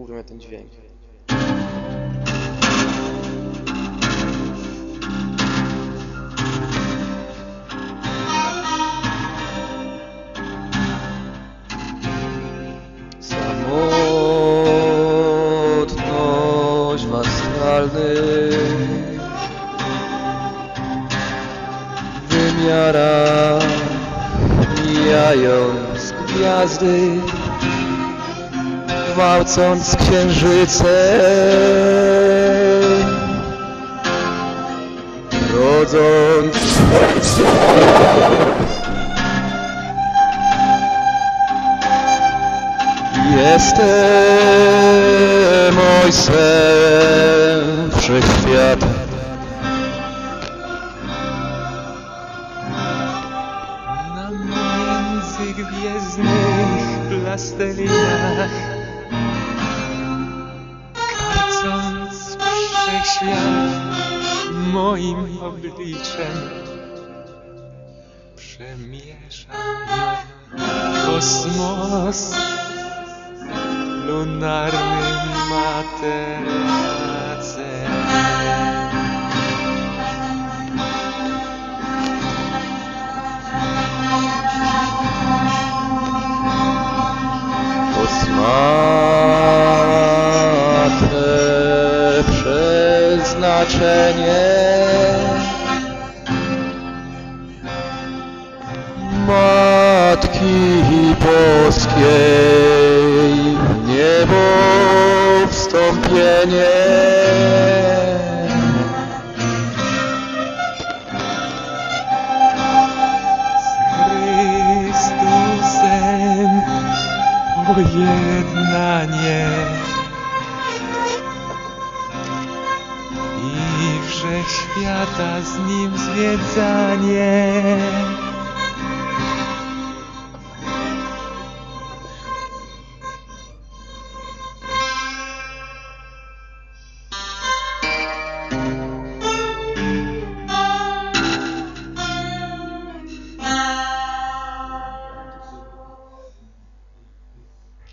Kurwa ten dźwięk. Samotność w astralnych wymiarach mijając gwiazdy gwałcąc księżyce rodząc. Jestem ojcem wszechświata. Na międzygwiezdnych plastelinach Karcąc wszechświat moim obliczem Przemieszam kosmos lunarnym materacem Kosmate przeznaczenie. Matki Boskiej w niebo wstąpienie pojednanie i wszechświata z Nim zwiedzanie.